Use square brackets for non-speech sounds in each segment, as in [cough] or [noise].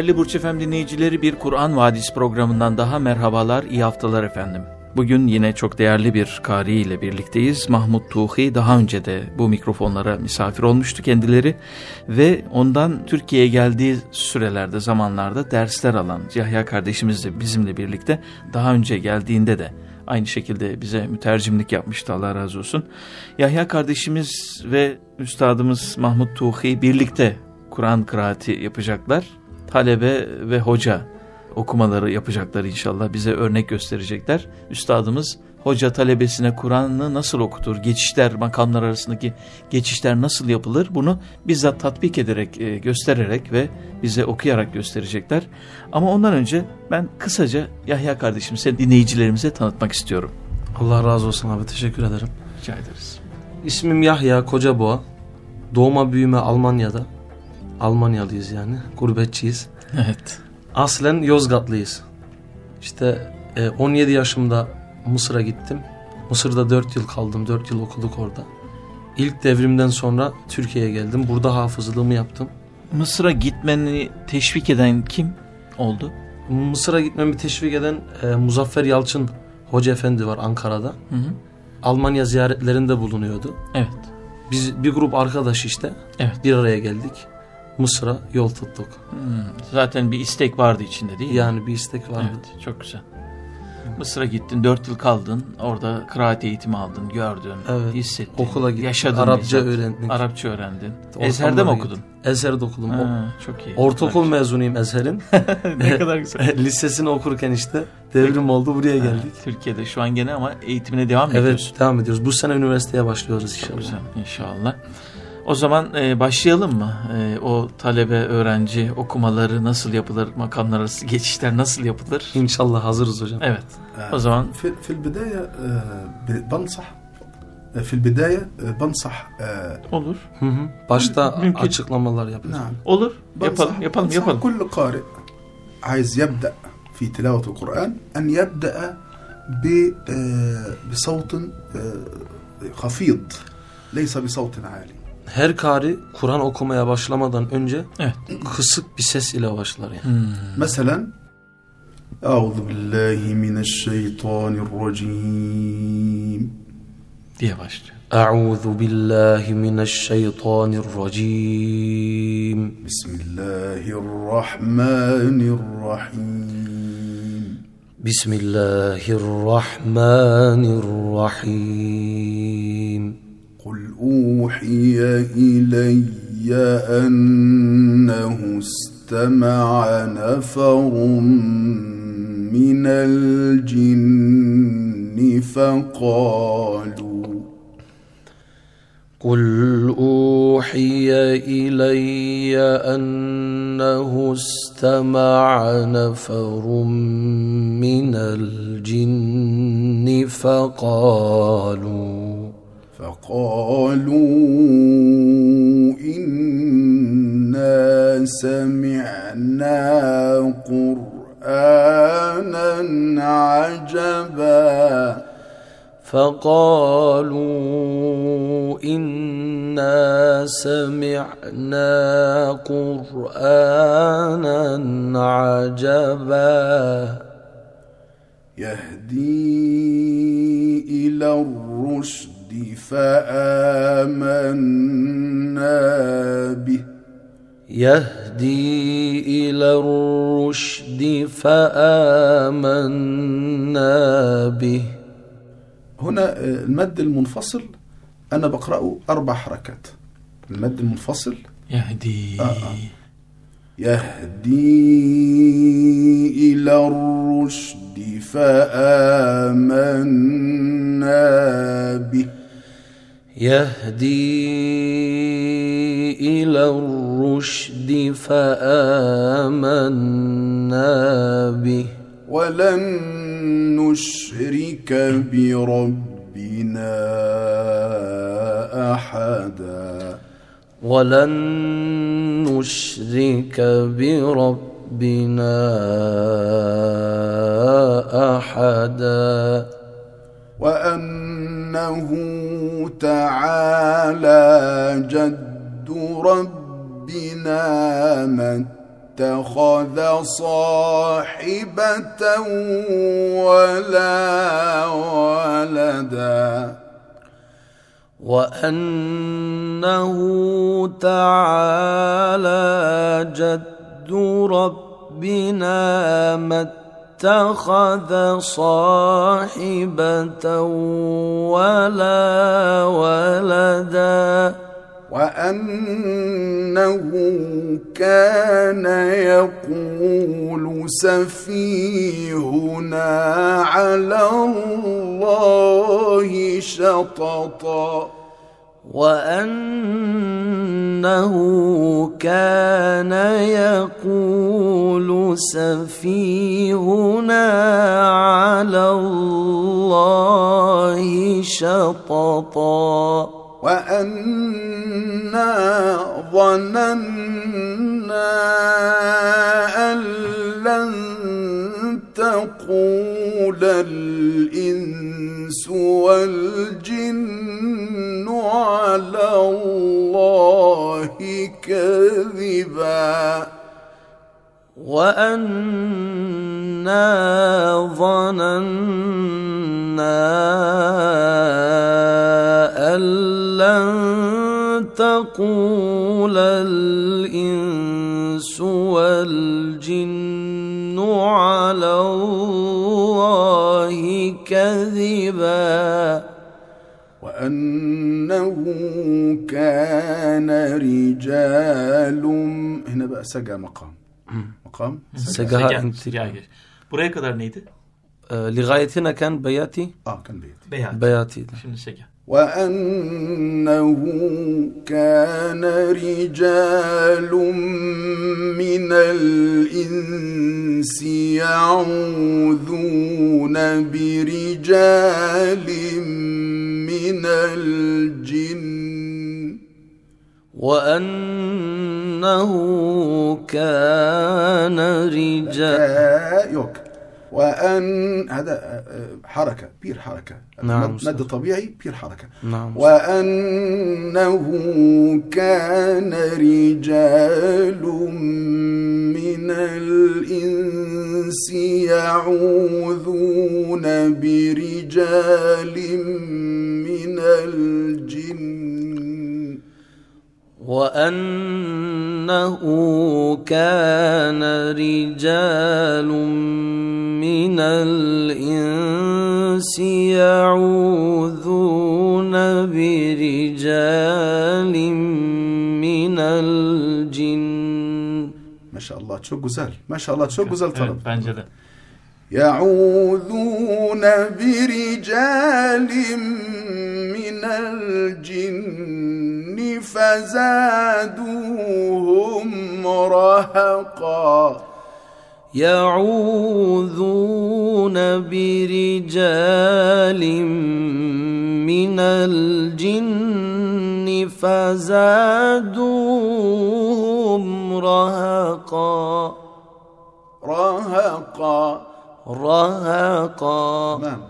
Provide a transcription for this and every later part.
Değerli Burç Efem dinleyicileri bir Kur'an Vadisi programından daha merhabalar, iyi haftalar efendim. Bugün yine çok değerli bir kari ile birlikteyiz. Mahmut Tuhi daha önce de bu mikrofonlara misafir olmuştu kendileri ve ondan Türkiye'ye geldiği sürelerde, zamanlarda dersler alan Yahya kardeşimiz de bizimle birlikte daha önce geldiğinde de aynı şekilde bize mütercimlik yapmıştı Allah razı olsun. Yahya kardeşimiz ve üstadımız Mahmut Tuhi birlikte Kur'an kıraati yapacaklar talebe ve hoca okumaları yapacaklar inşallah. Bize örnek gösterecekler. Üstadımız hoca talebesine Kur'an'ı nasıl okutur, geçişler, makamlar arasındaki geçişler nasıl yapılır bunu bizzat tatbik ederek, e, göstererek ve bize okuyarak gösterecekler. Ama ondan önce ben kısaca Yahya kardeşim seni dinleyicilerimize tanıtmak istiyorum. Allah razı olsun abi teşekkür ederim. Rica ederiz. İsmim Yahya Kocaboğa. Doğma büyüme Almanya'da. Almanyalıyız yani. Gurbetçiyiz. Evet. Aslen Yozgatlıyız. İşte 17 e, yaşımda Mısır'a gittim. Mısır'da 4 yıl kaldım. 4 yıl okuduk orada. İlk devrimden sonra Türkiye'ye geldim. Burada hafızlığımı yaptım. Mısır'a gitmeni teşvik eden kim oldu? Mısır'a gitmemi teşvik eden e, Muzaffer Yalçın Hoca Efendi var Ankara'da. Hı hı. Almanya ziyaretlerinde bulunuyordu. Evet. Biz bir grup arkadaş işte evet. bir araya geldik. Mısır'a yol tuttuk. Hmm, zaten bir istek vardı içinde değil mi? Yani bir istek vardı. Evet, çok güzel. Mısır'a gittin, dört yıl kaldın, orada kıraat eğitimi aldın, gördün, evet. hissettin, okula gittin, yaşadın. Arapça bizzat. öğrendin. Arapça öğrendin. Ezher'de mi okudun? Ezher'de okudum. Ha, çok iyi. Ortaokul Arapça. mezunuyum Ezher'in. [laughs] ne kadar güzel. [laughs] Lisesini okurken işte devrim oldu buraya geldik. Ha, Türkiye'de şu an gene ama eğitimine devam evet, ediyorsun. Evet devam ediyoruz. Bu sene üniversiteye başlıyoruz inşallah. Çok güzel inşallah. O zaman e, başlayalım mı? E, o talebe, öğrenci okumaları nasıl yapılır, makamlar arası geçişler nasıl yapılır? İnşallah hazırız hocam. Evet. O zaman في في البداية بنصح في البداية بنصح Olur. Hı hı. Başta Mümkün. açıklamalar yapacağız. نعم. Olur. Yapalım, yapalım, yapalım. كل قارئ عايز يبدأ في تلاوة القرآن أن يبدأ بصوت خفيض ليس بصوت عالي her kari Kur'an okumaya başlamadan önce evet. kısık bir ses ile başlar yani. Hmm. Mesela Euzu billahi mineşşeytanirracim diye başlıyor. Euzu billahi mineşşeytanirracim. Bismillahirrahmanirrahim. Bismillahirrahmanirrahim. أوحي إلي أنه استمع نفر من الجن فقالوا قل أوحي إلي أنه استمع نفر من الجن فقالوا فقالوا إنا سمعنا قرآنا عجبا فقالوا إنا سمعنا قرآنا عجبا يهدي إلى الرشد فآمنا به يهدي إلى الرشد فآمنا به هنا آه، المد المنفصل أنا بقرأه أربع حركات. المد المنفصل. يهدي. آه، آه. يهدي إلى الرشد فآمنا به يهدي إلى الرشد فآمنا به. ولن نشرك بربنا أحدا. ولن نشرك بربنا أحدا. وأنه تعالى جد ربنا ما اتخذ صاحبة ولا ولدا. وأنه تعالى جد ربنا ما اتخذ صاحبة ولا ولدا. وأنه كان يقول سفيهنا على الله شططا. وأنه كان يقول سفيهنا على الله شططا. وأنا ظننا أن لن تقول الإنس والجن على الله كذبا. وأنا ظننا أن لن تقول الإنس والجن على الله كذبا. وأنه كان رجال هنا بقى سجى مقام. مقام؟ Sega, انت Sega geç. Buraya kadar neydi? لغايتنا كان بياتي؟ آه كان بيت Beyaz. بياتي. Şimdi Sega. وأنه كان رجال من الإنس يعوذون برجال من الجن. وأنه كان رجال وأن هذا آه، آه، حركة بير حركة. نعم، مد- مد طبيعي بير حركة. نعم وأنه كان رجال من الإنس يعوذون برجال من الجن وأنه كان رجال من الإنس يعوذون برجال من الجن. ما شاء الله çok güzel ما شاء الله çok güzel talep Evet, bence de. يعوذون برجال من الجن. فزادوهم رهقا. يعوذون برجال من الجن فزادوهم رهقا. رهقا. رهقا. تمام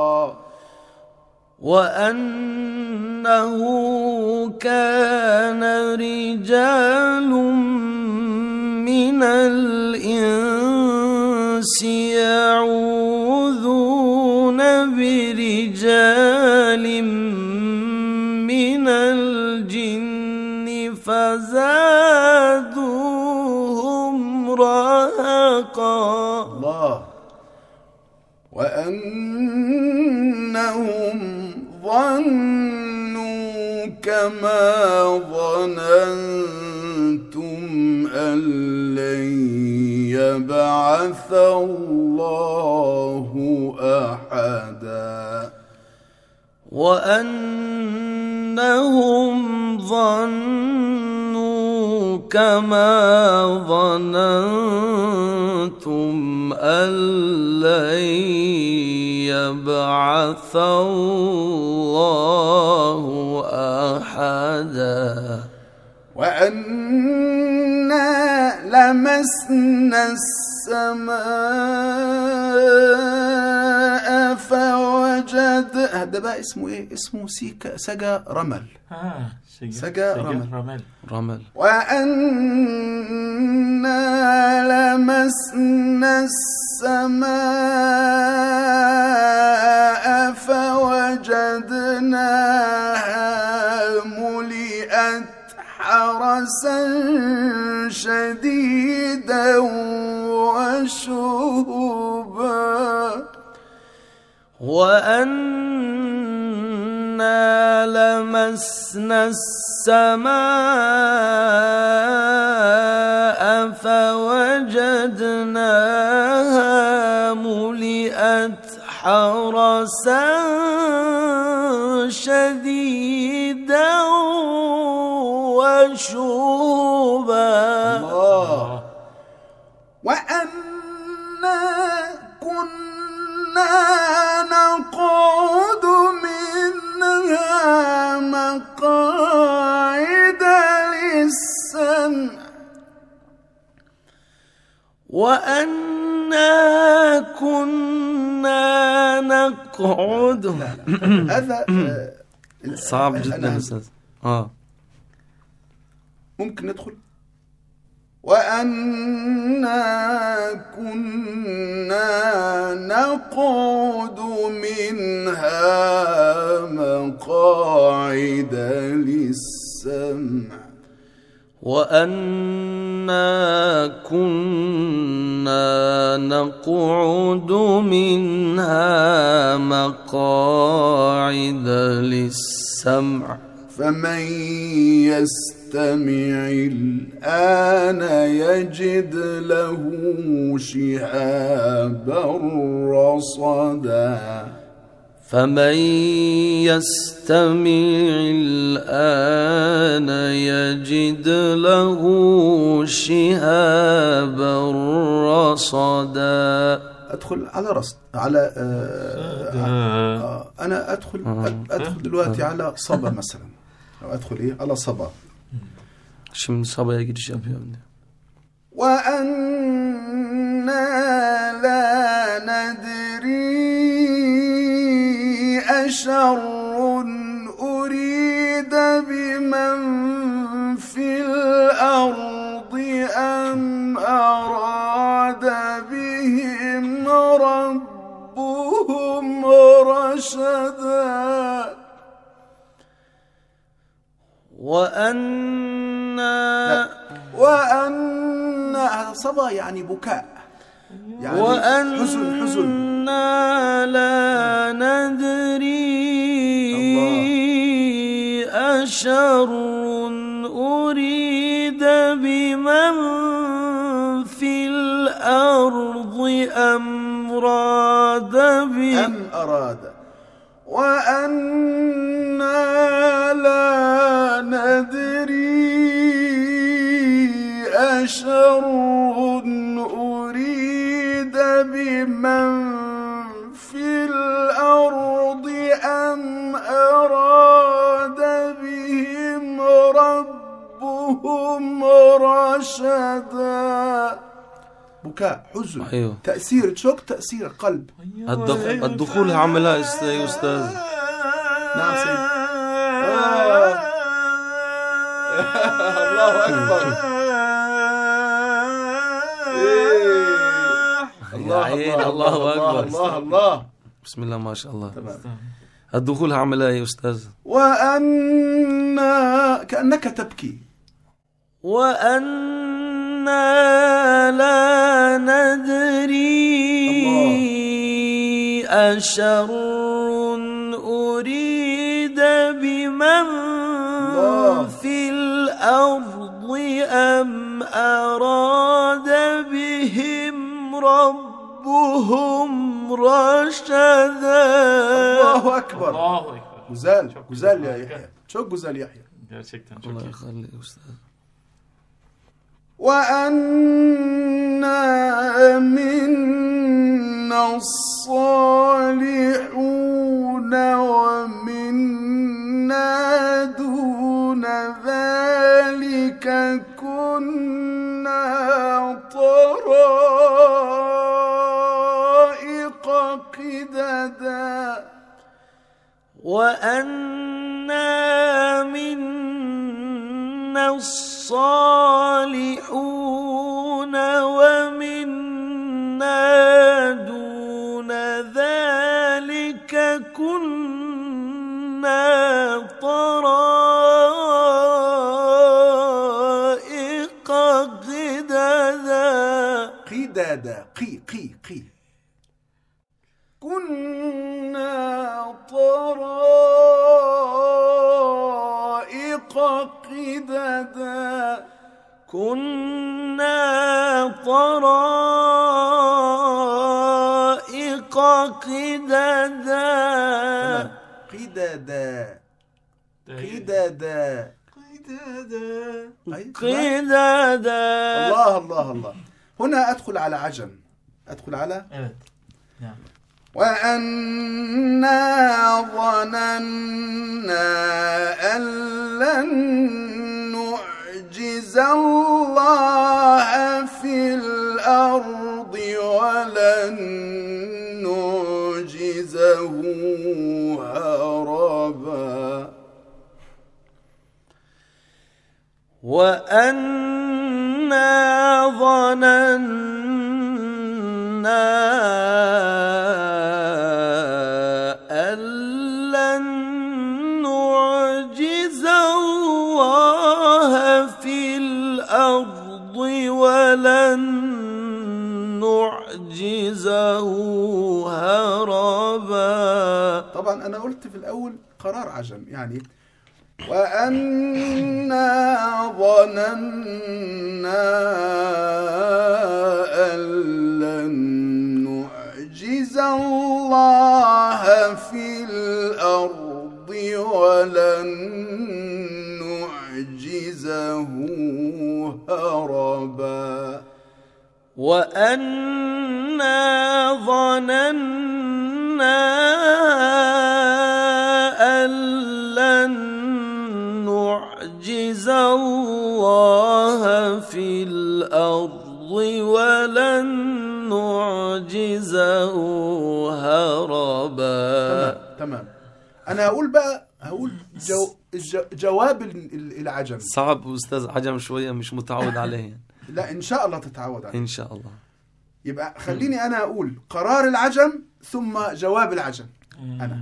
وأنه كان رجال من الإنس كما ظننتم أن لن يبعث الله أحدا وأنهم ظنوا كما ظننتم أن لن يبعث الله أحدا. وأنا لمسنا السماء فوجد هذا بقى اسمه إيه؟ اسمه سيكا سجا رمل. آه سجا, سجا رمل. رمل. رمل. وأنا لمسنا السماء فوجدناها ملئت حرسا شديدا وشهبا. وأنا لمسنا السماء فوجدناها ملئت حرسا شديدا. وشوبا الله. وأنا كنا نقعد منها مقاعد للسمع. وأنا كنا نقعد. هذا صعب جدا أستاذ. آه. ممكن ندخل. وأنا كنا نقعد منها مقاعد للسمع. وأنا كنا نقعد منها مقاعد للسمع. فمن يستمع الآن يجد له شهابا رصدا. فمن يستمع الآن يجد له شهابا رصدا. أدخل على رصد على آه آه. أنا أدخل أد- أدخل دلوقتي على صبا مثلا. أو أدخل إيه؟ على صبا. Şimdi sabaya giriş yapıyorum diyor. وأنا لا ندري أشر أريد بمن في الأرض أم أراد بهم ربهم رشدا وأنا وأن صبا يعني بكاء. يعني وأنا حزن حزن. لا ندري أشر أريد بمن في الأرض أم راد بهم أم أراد. وأنا لا ندري أشر أريد بمن في الأرض أم أراد بهم ربهم رشدا بكاء حزن أيوه. تأثير شوك تأثير قلب الدخ- الدخول عملها أستاذ أستاذ نعم سيد آه. الله أكبر إيه. الله عين، الله أكبر. الله الله بسم الله ما شاء الله تمام الدخول هعملها يا أستاذ وأنا كأنك تبكي وأنا لا ندري أشر أريد بمن الله. في الأرض أم أراد بهم ربهم رشدا. الله أكبر. Çok güzel güzel, ya harika. Yahya çok güzel Yahya Gerçekten çok الله iyi. يخليك أستاذ. وأنا منا الصالحون ومنا دون ذلك كنا طرائق قددا. وأنا منا الصالحون ومنا دون ذلك كنا قددا Qidada. أي، تمام. قددا الله الله الله هنا أدخل على عجم أدخل على Evet. Yani. وأنا ظننا أن لن نعجز الله في الأرض ولن نعجزه هربا وأنا ظننا أن لن نعجز الله في الأرض ولن نعجزه هربا طبعا أنا قلت في الأول قرار عجم يعني وأنا ظننا أن لن نعجز الله في الأرض ولن نعجزه هربا. وأنا ظننا أنا هقول بقى هقول جو الج- جواب ال- ال- العجم صعب أستاذ عجم شوية مش متعود عليه [laughs] لا إن شاء الله تتعود عليه إن شاء الله يبقى خليني أنا أقول قرار العجم ثم جواب العجم أنا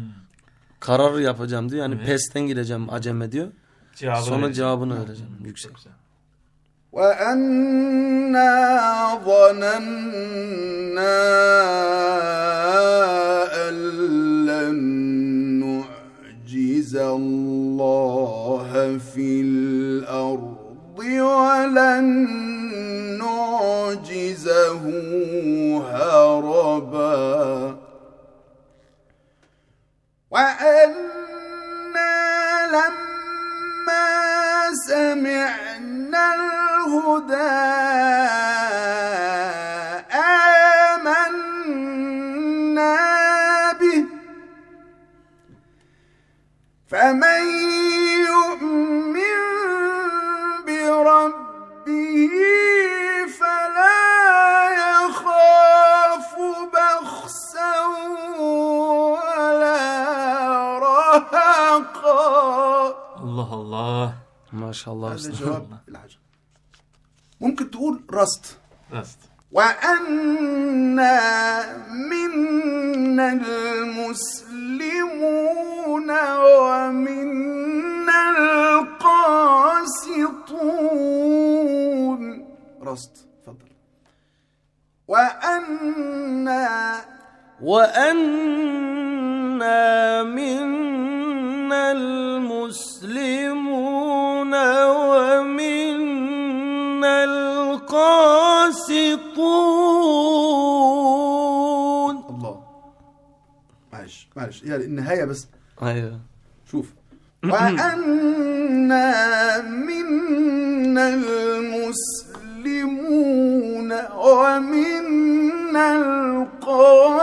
Karar yapacağım diyor. Yani Evet. pesten gideceğim aceme diyor. Cevabını Sonra vereceğim. cevabını vereceğim. Yüksek. وأنا ظننا نعجز الله في الأرض ولن نعجزه هربا وأنا لما سمعنا الهدى فمن يؤمن بربه فلا يخاف بخسا ولا رهقا. الله الله. ما شاء الله. هذا جواب العجب. ممكن تقول رست رست وأنا منا المسلمين ومنا القاسطون. رست تفضل. وأنا وأنا منا المسلمون ومنا القاسطون. الله. معلش معلش. هي النهاية بس. أيوه. شوف. وأنا منا المسلمون ومنا القاسطون.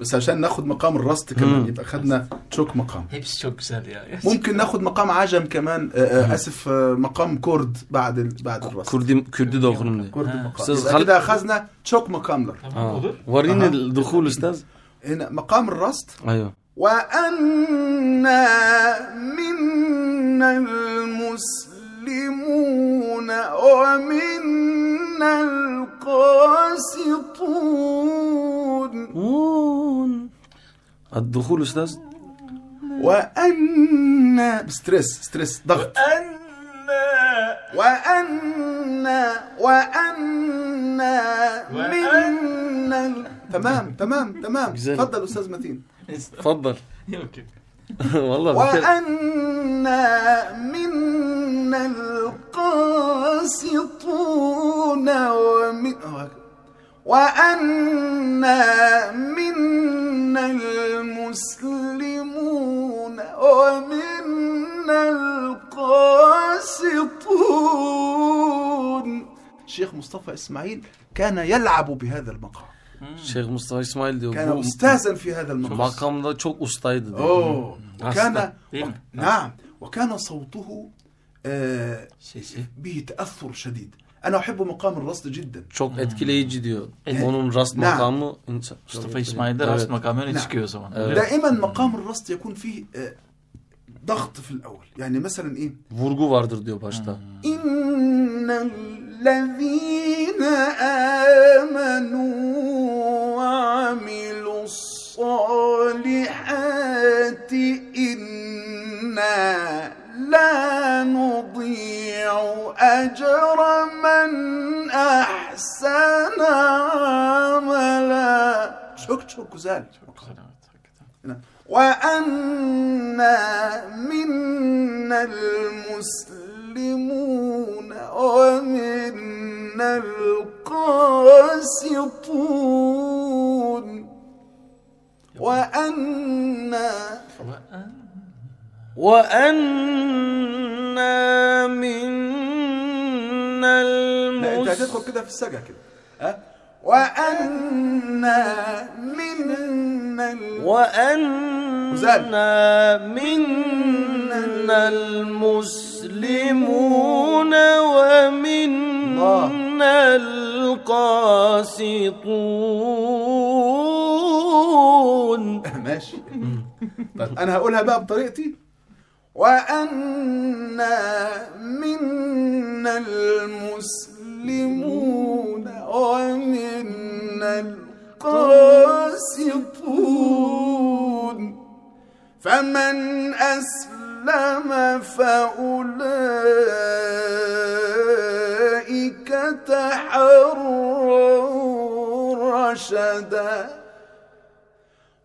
بس عشان ناخد مقام الرست كمان يبقى خدنا تشوك مقام. Güzel ya. ممكن ناخد مقام عجم كمان آه، آه، آسف آه، مقام كرد بعد ال... بعد الرست Kürdü, Kürdü de okurum diyor. كرد مقام خالد- كده أخذنا تشوك آه. olur. وريني. الدخول أستاذ. هنا مقام الرست أيوه. وأنا منا المسلمون ومنا القاسطون. الدخول أستاذ وأنا ستريس ستريس ضغط وأنا وأنا منا تمام تمام تمام. تفضل أستاذ متين تفضل. [laughs] والله. وأنا منا القاسطون ومن وأنا منا المسلمون ومنا القاسطون شيخ مصطفى إسماعيل كان يلعب بهذا المقام Şeyh Mustafa İsmail diyor. كان Bu أستاذا في هذا المقام makamda çok ustaydı diyor. أوه وكان Değil mi? نعم وكان صوته آه Sesi. به تأثر شديد أنا أحب مقام الرصد جدا Çok etkileyici diyor. Evet. Onun rast Naam. makamı insan. Mustafa İsmail'de Evet. rast makamı öne نعم. çıkıyor o zaman. Evet. دائما مقام الرصد يكون فيه آه ضغط في الأول يعني مثلا إيه Vurgu vardır diyor başta. إن الذين آمنوا وعملوا الصالحات إنا لا نضيع أجر من أحسن عملا. شكرا. جزال نعم. وأن وأنا منا لا أنت هتدخل كده في السجع كده. ها؟ وأنا منا. وأنا منا المسلمون ومنا القاسطون. [laughs] ماشي. طيب أنا هقولها بقى بطريقتي. وأنا منا المسلمون ومنا القاسطون. فمن أسلم فأولئك تحروا رشدا.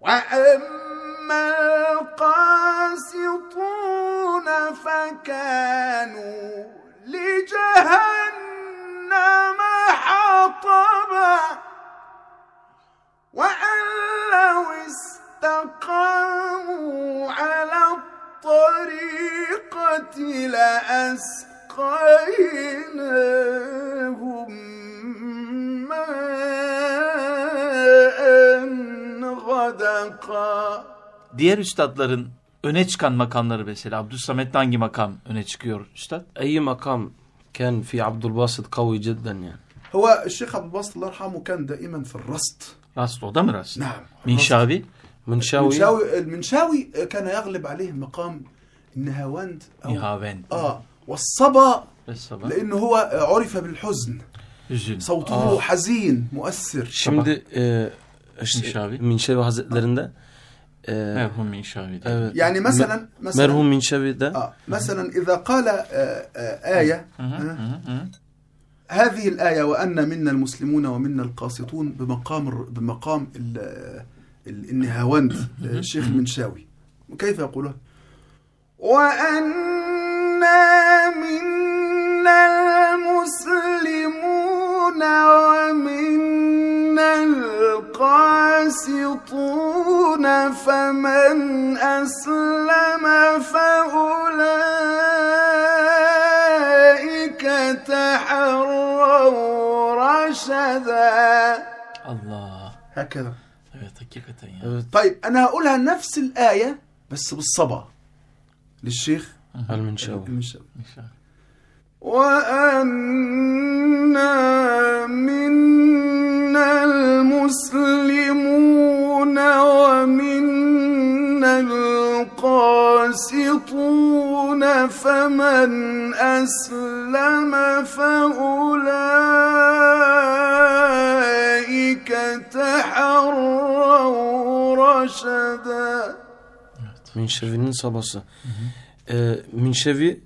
وأما القاسطون فكانوا لجهنم حطبا. وأن لو استقاموا على الطريقة لأسقيناهم ماء غدقا. Diğer üstadların öne çıkan makamları mesela Abdülsamet'te hangi makam öne çıkıyor üstad? أي مقام كان في عبد الباسط قوي جدا يعني هو الشيخ عبد الباسط الله يرحمه كان دائما في الرصد Rast o da mı rast? نعم Minşavi? منشاوي المنشاوي المنشاوي كان يغلب عليه مقام النهاوند أو Nihavend. اه والصبا Mesela. لانه هو عرف بالحزن Hüzün. صوته آه. حزين مؤثر Şimdi e, işte, Minşavi. Minşevi Hazretlerinde E, Merhum Minşavi. diye. evet. يعني مثلا مثلا merhum Minşevi'de آه مثلا إذا قال آه آية Hı hı, آه hı. هذه الآية وأن منا المسلمون ومنا القاسطون بمقام بمقام ال- ال- النهاوند الشيخ المنشاوي كيف يقولون وأنا منا المسلمون ومنا القاسطون فمن أسلم فأولئك تحروا رشدا Allah. هكذا evet طيب أنا هقولها نفس الآية بس بالصبا للشيخ. المنشاوي Minşavi. وأنا منا المسلمون ومنا القاسطون فمن أسلم فأولئك تحروا رشدا Minşevi'nin sabası. E, Minşevi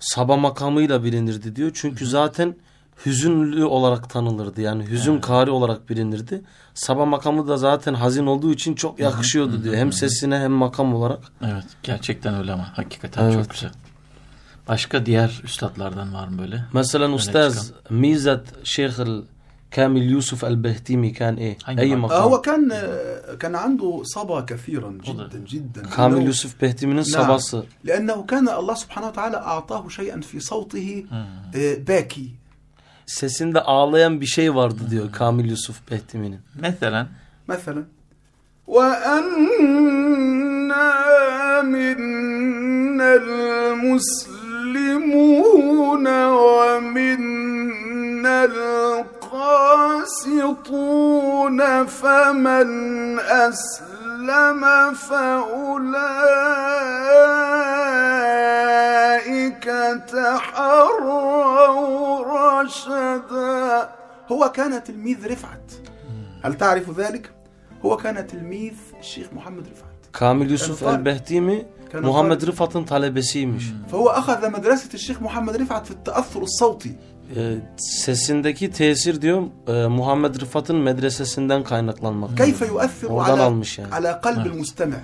Saba makamıyla bilinirdi diyor. Çünkü zaten hüzünlü olarak tanınırdı. Yani hüzün kari olarak bilinirdi. Saba makamı da zaten hazin olduğu için çok yakışıyordu diyor. Hem sesine hem makam olarak. Evet gerçekten öyle ama hakikaten Evet. çok güzel. Başka diğer üstadlardan var mı böyle? Mesela Ustaz çıkan. Mizat Şeyh Kamil Yusuf El-Behtimi kan ايه؟ Hangi أي makam? آه، هو makam? كان كان عنده صبا كثيرا جدا جدا Kamil لأنه- Yusuf Behtimi'nin نعم. sabası. لأنه كان الله سبحانه وتعالى أعطاه شيئا في صوته آه، باكي Sesinde ağlayan bir şey vardı diyor Kamil Yusuf Behtimi'nin. Mesela مثلا وأنا منا المسلمون ومنا القاسطون فمن أسلم فأولئك تحروا رشدا هو كان تلميذ رفعت هل تعرف ذلك؟ هو كان تلميذ الشيخ محمد رفعت El-Behtimi كان Muhammed طالب. Rıfat'ın talebesiymiş. فهو أخذ مدرسة الشيخ محمد رفعت في التأثر الصوتي Ee, sesindeki tesir diyor e, Muhammed Rıfat'ın medresesinden kaynaklanmak. كيف يؤثر Oradan على almış yani. على قلب المستمع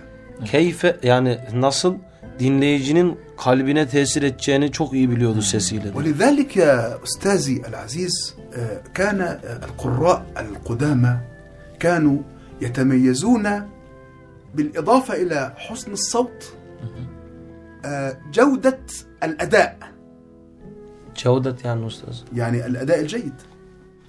Keyfe yani nasıl dinleyicinin kalbine tesir edeceğini çok iyi biliyordu sesiyle. diyor. ولذلك يا أستاذي العزيز آه، كان آه، القراء القدامى كانوا يتميزون بالإضافة إلى حسن الصوت آه، جودة الأداء Cevdet yani ustaz. يعني الأداء الجيد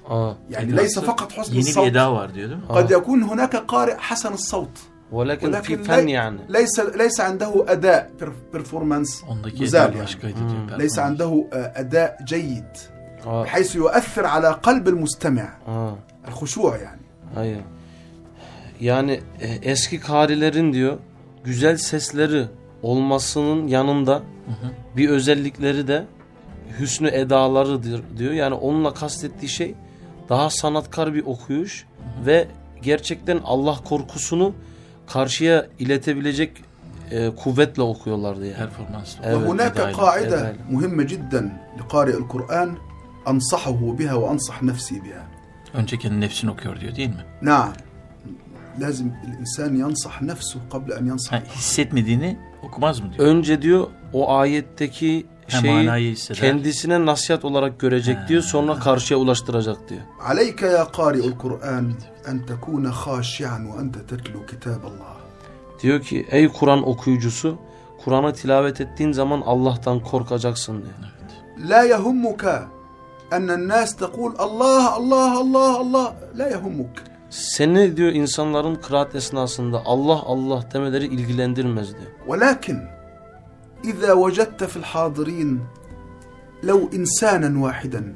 Aa. يعني إداء ليس فقط حسن yeni bir الصوت eda var diyor değil mi? قد يكون هناك قارئ حسن الصوت Velakin fi ولكن fen لي- yani. ليس ليس عنده أداء بيرفورمانس Ondaki güzel eda yani. başkaydı Hmm. diyor. ليس عنده آه، أداء جيد Aa, بحيث يؤثر على قلب المستمع aa, الخشوع يعني hayır. Yani e, eski karilerin diyor güzel sesleri olmasının yanında bir özellikleri de hüsnü edalarıdır diyor. Yani onunla kastettiği şey daha sanatkar bir okuyuş ve gerçekten Allah korkusunu karşıya iletebilecek e, kuvvetle okuyorlardı yani. Performanslı. Evet, ve hunaka kaide muhimme cidden li kari'il Kur'an ansahuhu biha ve ansah nefsi biha. Önce kendi nefsini okuyor diyor değil mi? Naam. Lazım insan yansah nefsu kabla en yansah. Hissetmediğini okumaz mı diyor? Önce diyor o ayetteki şeyi kendisine nasihat olarak görecek diyor sonra karşıya ulaştıracak diyor. Aleyke ya kari'ul Kur'an en tekune haşi'an ve ente tetlu kitaballah. Diyor ki ey Kur'an okuyucusu Kur'an'ı tilavet ettiğin zaman Allah'tan korkacaksın diyor. Evet. La yehummuka ennen nas tekul Allah Allah Allah Allah la yehummuk. Seni diyor insanların kıraat esnasında Allah Allah demeleri ilgilendirmez diyor. Velakin إذا وجدت في الحاضرين لو إنسانا واحدا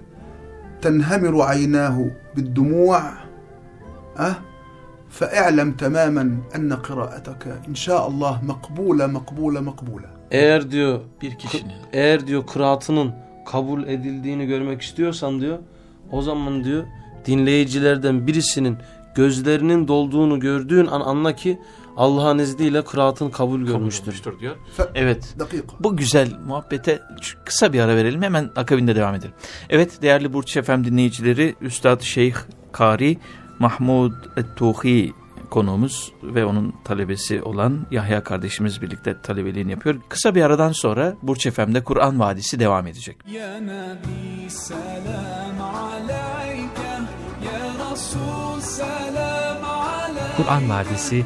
تنهمر عيناه بالدموع أه فاعلم تماما أن قراءتك إن شاء الله مقبولة مقبولة مقبولة Eğer diyor Bir kişinin. eğer diyor kıraatının kabul edildiğini görmek istiyorsan diyor o zaman diyor dinleyicilerden birisinin gözlerinin dolduğunu gördüğün an anla ki Allah'ın izniyle kıraatın kabul, kabul görmüştür. görmüştür diyor. Evet. Bu güzel muhabbete kısa bir ara verelim. Hemen akabinde devam edelim. Evet değerli Burç Efem dinleyicileri Üstad Şeyh Kari Mahmud Ettuhi konuğumuz ve onun talebesi olan Yahya kardeşimiz birlikte talebeliğini yapıyor. Kısa bir aradan sonra Burç Efem'de Kur'an Vadisi devam edecek. Ya Nebi selam aleyke, ya Resul selam aleyke. Kur'an Vadisi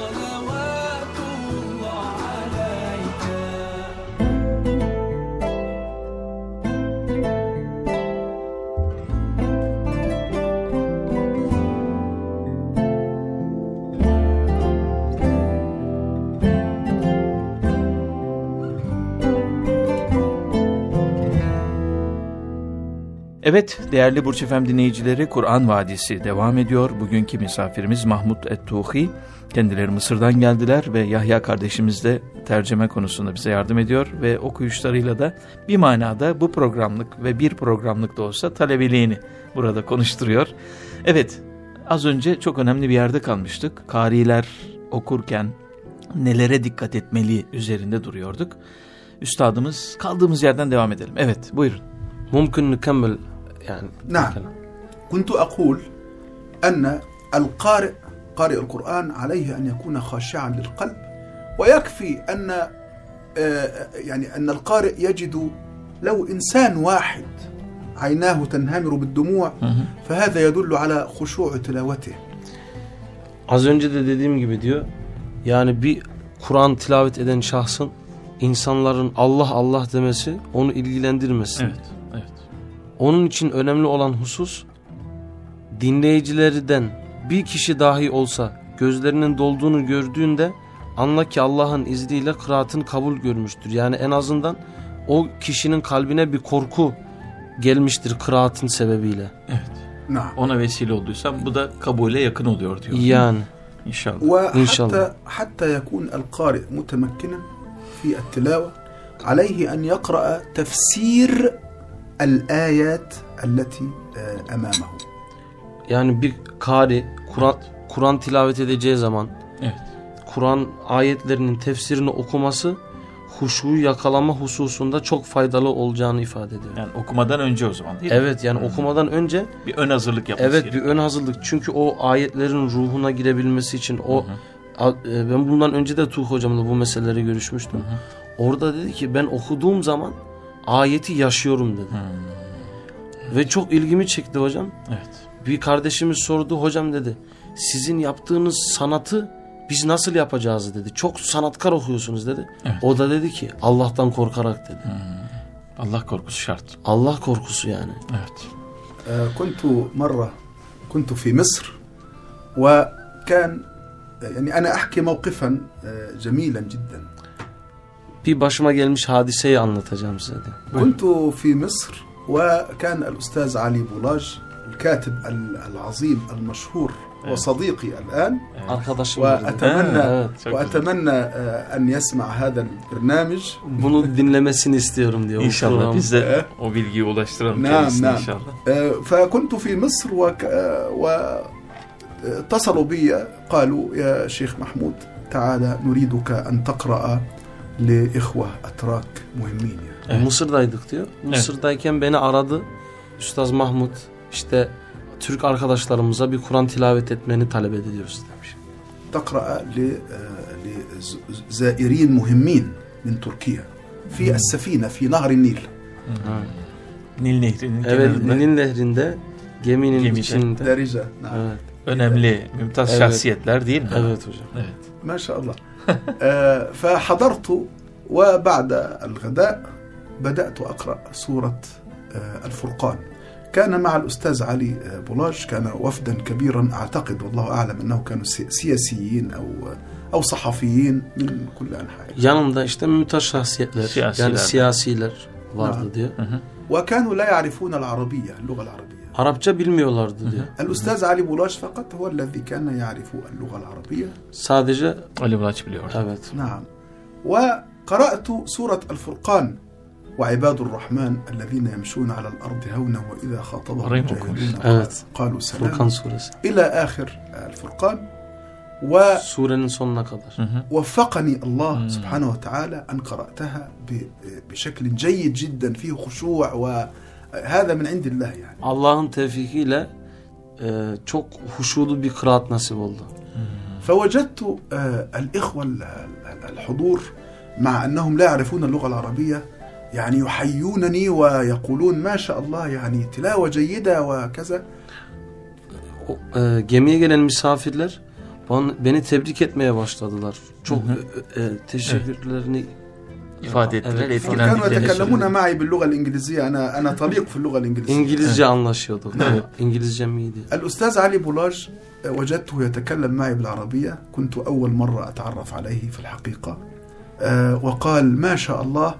Evet değerli Burç Efem dinleyicileri Kur'an Vadisi devam ediyor. Bugünkü misafirimiz Mahmud Et-Tuhi. Kendileri Mısır'dan geldiler ve Yahya kardeşimiz de tercüme konusunda bize yardım ediyor. Ve okuyuşlarıyla da bir manada bu programlık ve bir programlık da olsa talebeliğini burada konuşturuyor. Evet az önce çok önemli bir yerde kalmıştık. Kariler okurken nelere dikkat etmeli üzerinde duruyorduk. Üstadımız kaldığımız yerden devam edelim. Evet buyurun. Mümkün nükemmel yani. نعم كنت أقول أن القارئ قارئ القرآن عليه أن يكون خاشعا للقلب ويكفي أن آه، يعني أن القارئ يجد لو إنسان واحد عيناه تنهمر بالدموع فهذا يدل على خشوع تلاوته Az önce de dediğim gibi diyor. Yani bir Kur'an tilavet eden şahsın insanların Allah Allah demesi onu ilgilendirmesin. Evet. Onun için önemli olan husus dinleyicilerden bir kişi dahi olsa gözlerinin dolduğunu gördüğünde anla ki Allah'ın izniyle kıraatın kabul görmüştür. Yani en azından o kişinin kalbine bir korku gelmiştir kıraatın sebebiyle. Evet. Ona vesile olduysa bu da kabule yakın oluyor diyor. Yani. İnşallah. Ve İnşallah. hatta yekun el qari mutemekkinen fi et-tilave aleyhi en yakra tefsir el-ayet elleti. Yani bir kari Kur'an Kur'an tilavet edeceği zaman evet. Kur'an ayetlerinin tefsirini okuması huşuyu yakalama hususunda çok faydalı olacağını ifade ediyor. Yani okumadan önce o zaman değil mi? Evet yani okumadan önce bir ön hazırlık yapması Evet gerekiyor. bir ön hazırlık çünkü o ayetlerin ruhuna girebilmesi için o Hı -hı. E, ben bundan önce de Tuğ hocamla bu meseleleri görüşmüştüm. Hı -hı. Orada dedi ki ben okuduğum zaman ayeti yaşıyorum dedi. Ve çok ilgimi çekti hocam. Evet. Bir kardeşimiz sordu hocam dedi. Sizin yaptığınız sanatı biz nasıl yapacağız dedi. Çok sanatkar okuyorsunuz dedi. Evet. O da dedi ki Allah'tan korkarak dedi. Allah korkusu şart. Allah korkusu yani. Evet. آه، كنت مرة كنت في مصر وكان يعني أنا أحكي موقفا آه، جميلا جدا Bir başıma gelmiş hadiseyi anlatacağım size de. كنت في مصر وكان الأستاذ علي بولاج الكاتب ال- العظيم المشهور وصديقي الآن Arkadaşım dedi. وأتمنى. Çok وأتمنى أن يسمع هذا البرنامج Bunu dinlemesini istiyorum diyor. İnşallah biz de o bilgiyi ulaştıralım نعم kendisine نعم inşallah. فكنت في مصر وك- واتصلوا بي قالوا يا شيخ محمود تعال نريدك أن تقرأ لإخوة أتراك مهمين يعني. Evet. Mısır'daydık diyor. Mısır'dayken beni aradı. Üstaz Mahmut işte Türk arkadaşlarımıza bir Kur'an tilavet etmeni talep ediyoruz demiş. تقرأ ل- آه، لزائرين مهمين من تركيا في السفينة في نهر النيل Nil Nehri'nin Evet kenarında Nil Nehrinde geminin Gemide. içinde. دارجة نعم Evet, önemli, mümtaz Evet. şahsiyetler değil mi? evet hocam. Evet. ما شاء الله آه، [laughs] فحضرت وبعد الغداء بدأت أقرأ سورة آه، الفرقان كان مع الأستاذ علي آه، بولاج كان وفدا كبيرا أعتقد والله أعلم أنه كانوا سي- سياسيين أو أو صحفيين من كل أنحاء Yanımda işte mümtaz şahsiyetler Siyasiler. yani siyasiler vardı Naam. diyor. وكانوا لا يعرفون العربية اللغة العربية Arapça bilmiyorlardı diyor. الأستاذ علي بولاج فقط هو الذي كان يعرف اللغة العربية Sadece Ali Bulaç biliyor. evet. نعم وقرأت سورة الفرقان وعباد الرحمن الذين يمشون على الأرض هونا وإذا خاطبهم الجاهلون. قالوا سلام Furkan suresi. إلى آخر الفرقان sonuna kadar. Hı hı. ووفقني الله مم. سبحانه وتعالى أن قرأتها ب- بشكل جيد جدا فيه خشوع وهذا من عند الله يعني Allah'ın tevfikiyle e, çok huşulu bir kıraat nasip oldu. فوجدت آه، الإخوة ال- ال- الحضور مع أنهم لا يعرفون اللغة العربية يعني يحيونني ويقولون ما شاء الله يعني تلاوة جيدة وكذا e, gemiye gelen misafirler beni tebrik etmeye başladılar. Çok e, e, teşekkürlerini İfade ettiler, Evet. etkilendiklerini وكانوا يتكلمون söylediler. معي باللغة الإنجليزية أنا أنا طليق في اللغة الإنجليزية İngilizce anlaşıyorduk. İngilizcem iyiydi. الأستاذ علي بولاج آه، وجدته يتكلم معي بالعربية كنت أول مرة أتعرف عليه في الحقيقة وقال ما شاء الله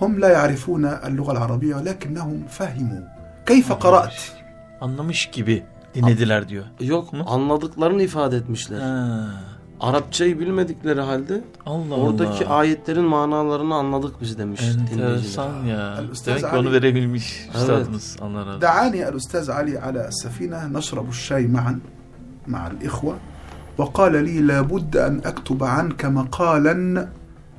هم لا يعرفون اللغة العربية ولكنهم فهموا كيف قرأت Anlamış gibi dinlediler diyor. Yok Hı? anladıklarını ifade etmişler. Ha. Arapçayı bilmedikleri halde Allah oradaki Allah. ayetlerin manalarını anladık biz demiş Enteresan ya. Demek ki onu verebilmiş evet. üstadımız anlara. Da'ani el-Ustaz Ali ala sefine neşrabu şey ma'an ma'al ihva ve kâle li labudde en ektube anke makalen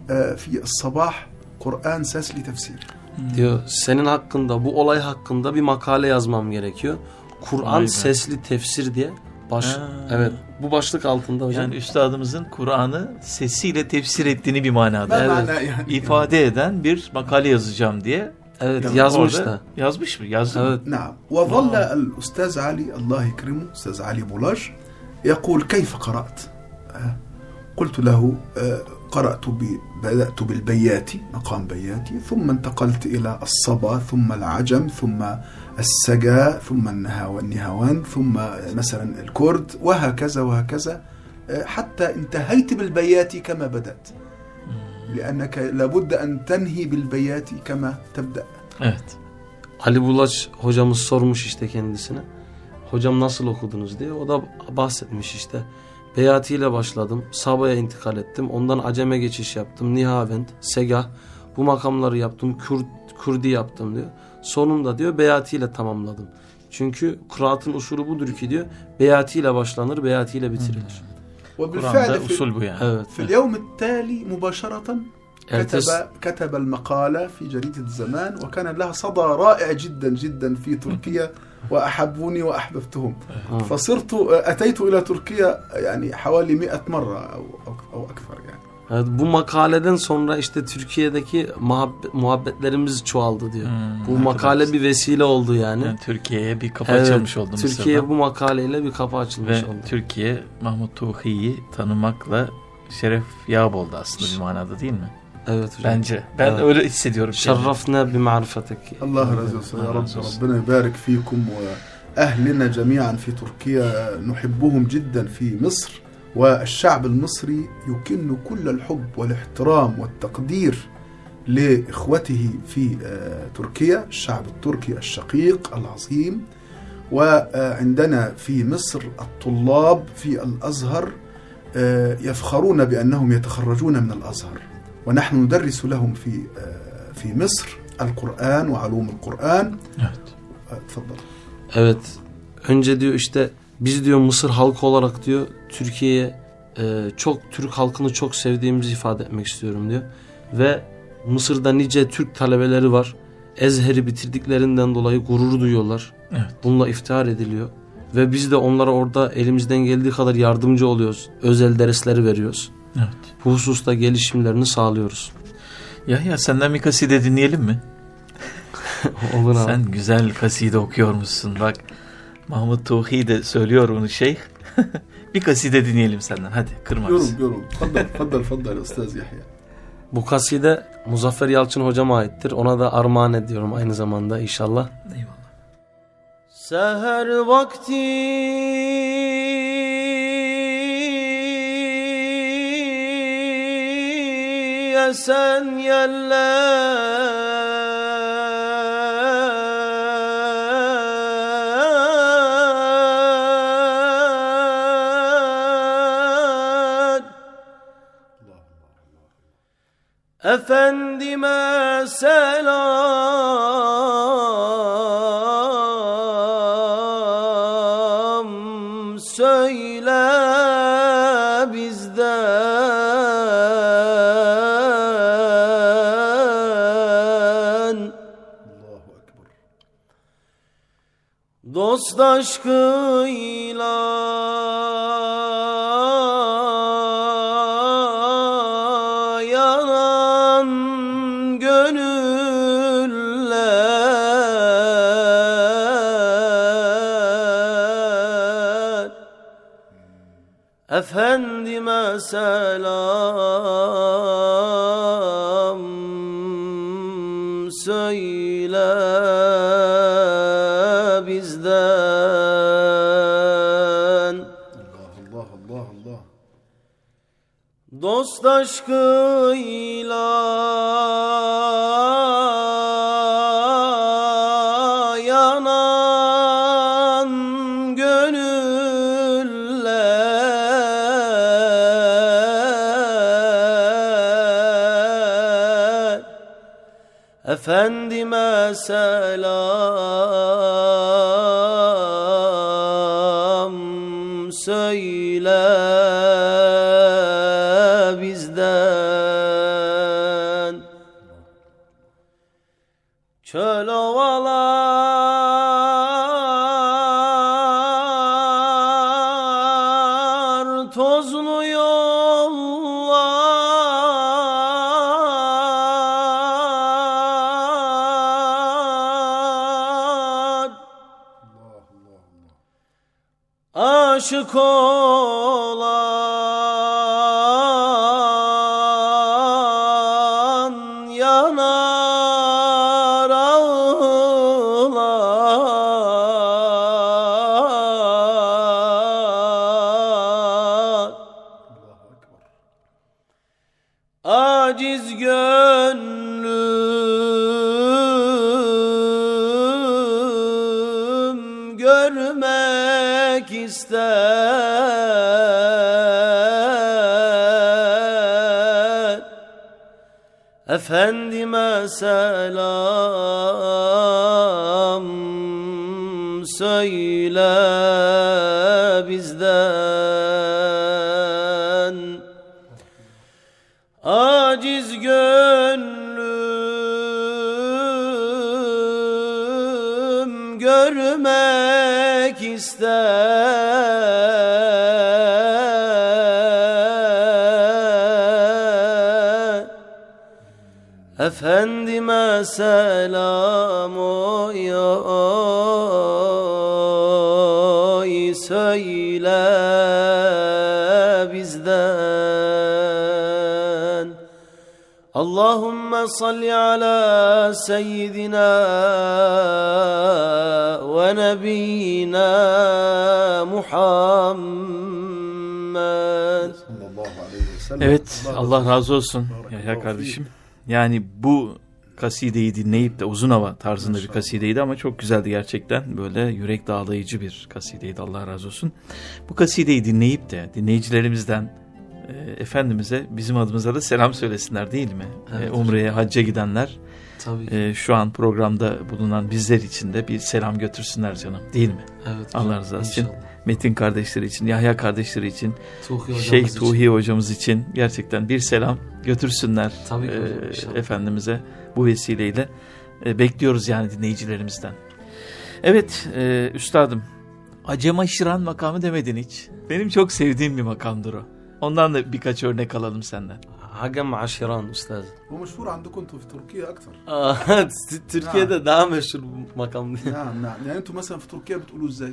eh, fi sabah Kur'an sesli tefsir. Hmm. Diyor senin hakkında bu olay hakkında bir makale yazmam gerekiyor. Kur'an sesli tefsir diye baş Ha. evet bu başlık altında hocam. Yani üstadımızın Kur'an'ı sesiyle tefsir ettiğini bir manada ما Evet. معنى يعني ifade eden bir makale yazacağım diye. evet Yani yazmış orada- da. Yazmış mı? Yazdı mı? Evet. نعم وظل الأستاذ علي الله يكرمه أستاذ علي بولاج يقول كيف قرأت آه، قلت له آه، قرأت ب- بدأت بالبياتي مقام بياتي ثم انتقلت إلى الصبا ثم العجم ثم السجا ثم النهاو- النهاوان ثم مثلا الكرد وهكذا وهكذا آه، حتى انتهيت بالبياتي كما بدأت لأنك لابد أن تنهي بالبياتي كما تبدأ Evet. Ali Bulaç hocamız sormuş işte kendisine. Hocam nasıl okudunuz diye. O da bahsetmiş işte. Beyati ile başladım. Sabah'a intikal ettim. Ondan Acem'e geçiş yaptım. Nihavend, Segah. Bu makamları yaptım. Kürt, Kürdi yaptım diyor. Sonunda diyor Beyati ile tamamladım. Çünkü kıraatın usulü budur ki diyor. Beyati ile başlanır, Beyati ile bitirilir. وبالفعل Kur'an'da في, usul bu yani. Evet. في اليوم التالي مباشرة كتب كتب المقالة في جريدة الزمان وكان لها صدى رائع جدا جدا في تركيا وأحبوني وأحببتهم. فصرت أتيت إلى تركيا يعني حوالي مئة مرة أو, أو, أكثر يعني bu makaleden sonra işte Türkiye'deki muhabbetlerimiz çoğaldı diyor. Hmm, bu makale işte. bir vesile oldu yani. yani Türkiye'ye bir kapı evet, açılmış oldu. Türkiye bu makaleyle bir kapı açılmış Ve oldu. Türkiye Mahmut Tuhi'yi tanımakla şeref yağ oldu aslında bir manada değil mi? Evet hocam. Bence. Ben evet. öyle hissediyorum. Şerrafna bi marifetek. Allah razı olsun ya Rabbi. Rabbena barik fikum ve ehlina cemiyan fi Türkiye. Nuhibbuhum cidden fi Mısır. والشعب المصري يكن كل الحب والاحترام والتقدير لإخوته في آه، تركيا الشعب التركي الشقيق العظيم وعندنا في مصر الطلاب في الأزهر آه، يفخرون بأنهم يتخرجون من الأزهر ونحن ندرس لهم في آه، في مصر القرآن وعلوم القرآن Evet. تفضل Evet. Önce diyor işte biz diyor Mısır halkı olarak diyor Türkiye'ye e, çok Türk halkını çok sevdiğimizi ifade etmek istiyorum diyor. Ve Mısır'da nice Türk talebeleri var. Ezher'i bitirdiklerinden dolayı gurur duyuyorlar. Evet. Bununla iftihar ediliyor. Ve biz de onlara orada elimizden geldiği kadar yardımcı oluyoruz. Özel dersleri veriyoruz. Evet. Bu hususta gelişimlerini sağlıyoruz. Yahya senden bir kaside dinleyelim mi? [laughs] Olur abi. Sen güzel kaside okuyormuşsun bak. Mahmut Tuhi de söylüyor bunu şeyh. [laughs] Bir kaside dinleyelim senden. Hadi kırma yorum. Yorum yorum. Faddal faddal faddal Ustaz Yahya. Bu kaside Muzaffer Yalçın hocama aittir. Ona da armağan ediyorum aynı zamanda inşallah. Eyvallah. Seher vakti esen yeller Efendime selam söyle bizden. Dost aşkıyla Efendime selam söyle bizden Allah Allah Allah Allah. Dost aşkıyla Efendime selam görmek ister. Efendime selam söyle bizden Efendime selam oy oy söyle bizden Allahümme salli ala seyyidina ve nebiyyina Muhammed. Evet Allah razı olsun Yahya kardeşim. Yani bu kasideyi dinleyip de uzun hava tarzında bir kasideydi ama çok güzeldi gerçekten. Böyle yürek dağlayıcı bir kasideydi Allah razı olsun. Bu kasideyi dinleyip de dinleyicilerimizden e, Efendimiz'e bizim adımıza da selam söylesinler değil mi? Evet. E, Umre'ye hacca gidenler Tabii e, şu an programda bulunan bizler için de bir selam götürsünler canım değil mi? Evet. Allah razı olsun. İnşallah. Metin kardeşleri için, Yahya kardeşleri için, Tuhi hocamız Şeyh için. Tuhi hocamız için gerçekten bir selam götürsünler Tabii ki e, hocam, inşallah. Efendimiz'e bu vesileyle. E, bekliyoruz yani dinleyicilerimizden. Evet e, üstadım, Acema Şiran makamı demedin hiç. Benim çok sevdiğim bir makamdır o. Ondan da birkaç örnek alalım senden. Hagam Aşiran ustaz. هو مشهور عندكم انتم في تركيا اكثر Aa, Türkiye'de daha meşhur bu makam diye. نعم نعم يعني انتم مثلا في تركيا بتقولوا ازاي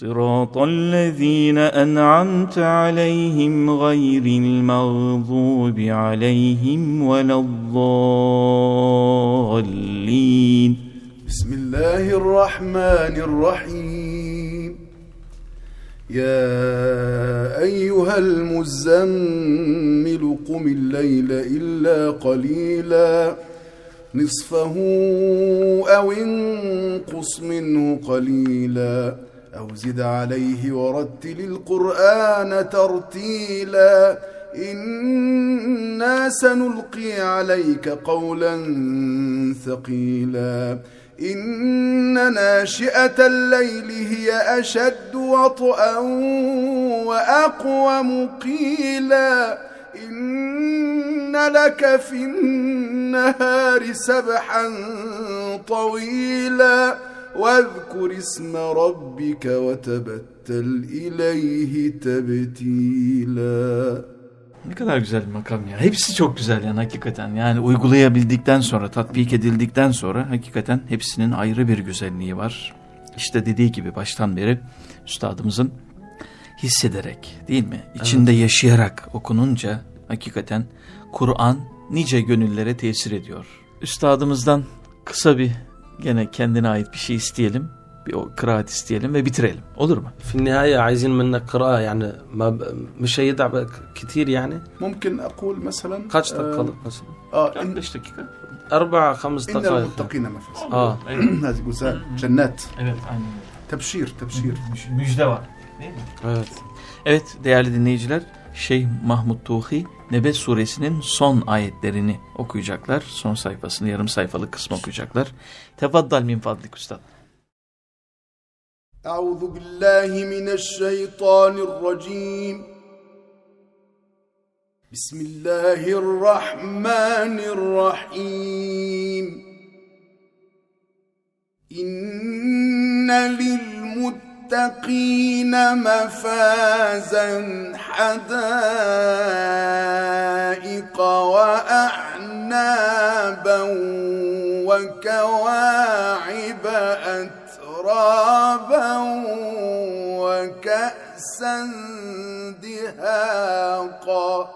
صراط الذين أنعمت عليهم غير المغضوب عليهم ولا الضالين. بسم الله الرحمن الرحيم. يا أيها المزمل قم الليل إلا قليلا. نصفه أو انقص منه قليلا. أو زد عليه ورتل القرآن ترتيلا. إنا سنلقي عليك قولا ثقيلا. إن ناشئة الليل هي أشد وطئا وأقوم قيلا إن لك في النهار سبحا طويلا. واذكر اسم ربك وتبتل إليه تبتيلا Ne kadar güzel bir makam ya. Hepsi çok güzel yani hakikaten. Yani uygulayabildikten sonra, tatbik edildikten sonra hakikaten hepsinin ayrı bir güzelliği var. İşte dediği gibi baştan beri üstadımızın hissederek değil mi? İçinde yaşayarak okununca hakikaten Kur'an nice gönüllere tesir ediyor. Üstadımızdan kısa bir gene kendine ait bir şey isteyelim. Bir o kıraat isteyelim ve bitirelim. Olur mu? في النهاية عايزين منك قراءة يعني ما ب... مش هيدع بقى كتير يعني ممكن أقول مثلا kaç آه، dakikalık mesela آه إن, 5 dakika. أربع خمس إن دقائق المتقين مفازا اه هذه جزاء جنات Evet aynen. تبشير تبشير Müjde var. Değil mi? evet Evet değerli dinleyiciler Şeyh Mahmud Tuhi Nebe suresinin son ayetlerini okuyacaklar. Son sayfasını yarım sayfalık kısmı okuyacaklar. Tefaddal min fadlik üstad. Euzu billahi mineşşeytanirracim. Bismillahirrahmanirrahim. İnne lil للمتقين مفازا حدائق وأعنابا وكواعب أترابا وكأسا دهاقا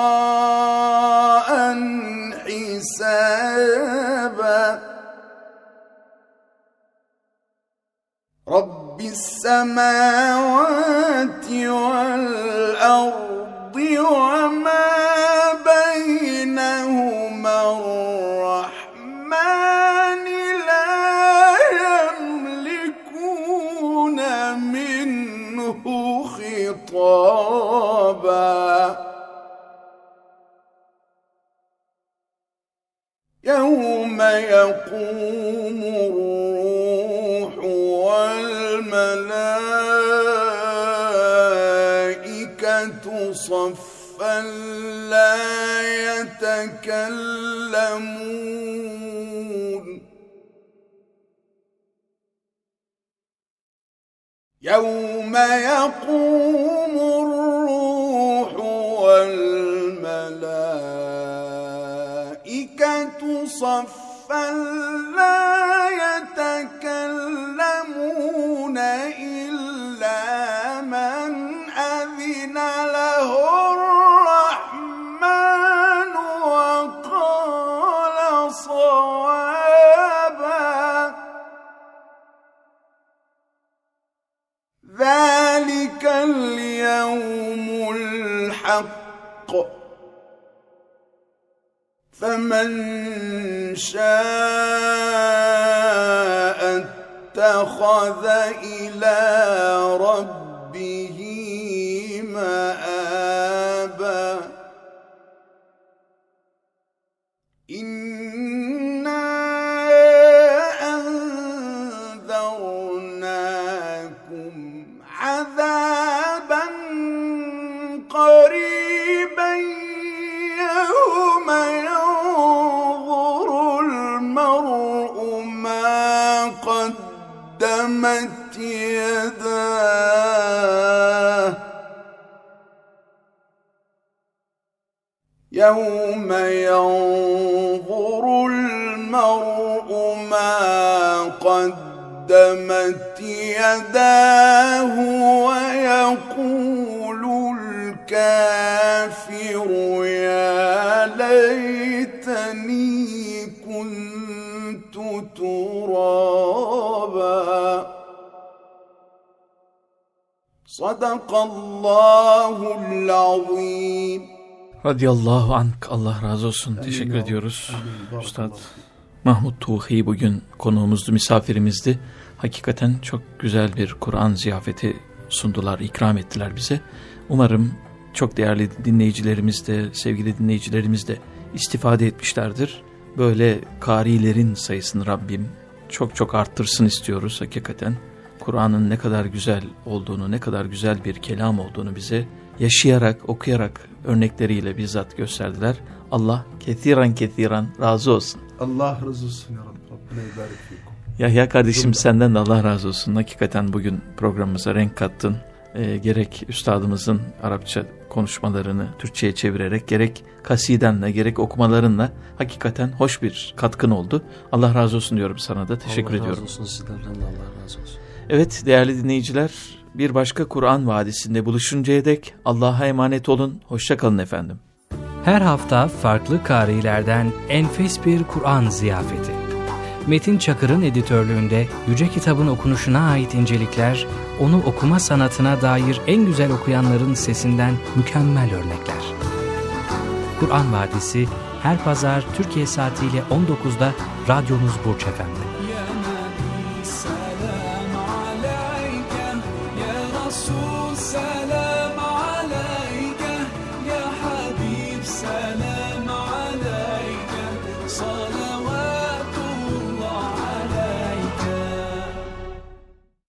السماوات والأرض وما بينهما الرحمن لا يملكون منه خطابا. يوم يقوم الروح والملائكة صفا لا يتكلمون. يوم يقوم الروح والملائكة صفا لا يتكلمون Sadakallahul azim. Radiyallahu ank. Allah razı olsun. Amin Teşekkür Allah. ediyoruz. Amin. Üstad Mahmut Tuhi bugün konuğumuzdu, misafirimizdi. Hakikaten çok güzel bir Kur'an ziyafeti sundular, ikram ettiler bize. Umarım çok değerli dinleyicilerimiz de, sevgili dinleyicilerimiz de istifade etmişlerdir. Böyle karilerin sayısını Rabbim çok çok arttırsın istiyoruz hakikaten. Kur'an'ın ne kadar güzel olduğunu, ne kadar güzel bir kelam olduğunu bize yaşayarak, okuyarak örnekleriyle bizzat gösterdiler. Allah kethiran kethiran razı olsun. Allah razı olsun ya Rabbi. Rabbine ibaret fikum. Yahya kardeşim senden de Allah razı olsun. Hakikaten bugün programımıza renk kattın. Ee, gerek üstadımızın Arapça konuşmalarını Türkçe'ye çevirerek gerek kasidenle gerek okumalarınla hakikaten hoş bir katkın oldu. Allah razı olsun diyorum sana da. Teşekkür Allah ediyorum. razı olsun sizlerden de Allah razı olsun. Evet değerli dinleyiciler bir başka Kur'an Vadisi'nde buluşuncaya dek Allah'a emanet olun. Hoşça kalın efendim. Her hafta farklı karilerden enfes bir Kur'an ziyafeti. Metin Çakır'ın editörlüğünde Yüce Kitabın okunuşuna ait incelikler, onu okuma sanatına dair en güzel okuyanların sesinden mükemmel örnekler. Kur'an Vadisi her pazar Türkiye saatiyle 19'da radyonuz Burç Efendi.